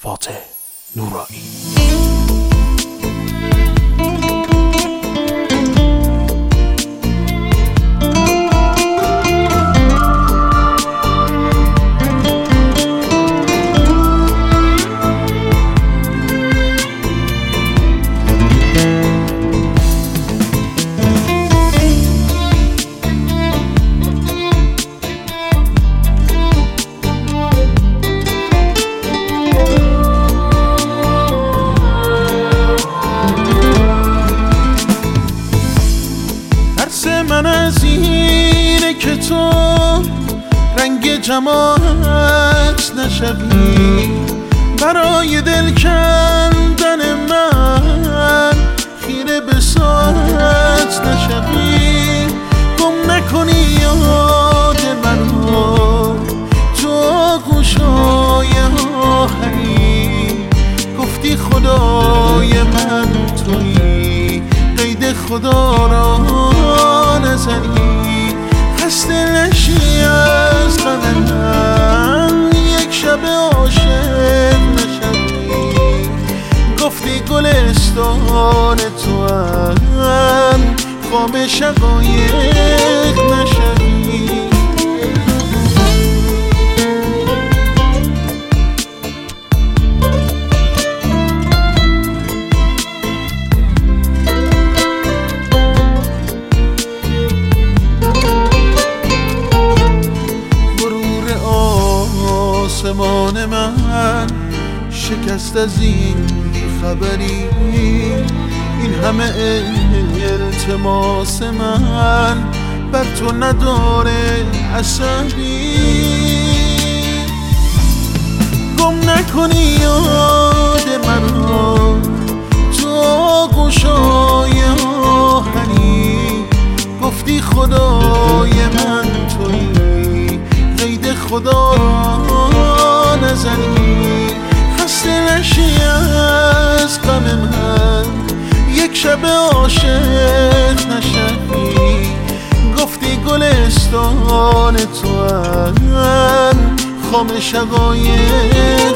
foretage Nurai. تو رنگ جماعت نشوی برای دل کندن من خیره به ساعت نشوی گم نکنی یاد من رو تو گوشای آهنی گفتی خدای من تویی قید خدا را نشی از من یک شب عاشق نشوی گفتی گلستان تو هم خام شقایق شکست از این خبری این همه التماس من بر تو نداره عصبی. گم نکنی یاد من را تو گوشای آهنی. گفتی خدای من شب عاشق نشوی. گفتی گلستان تو هم خام شقایق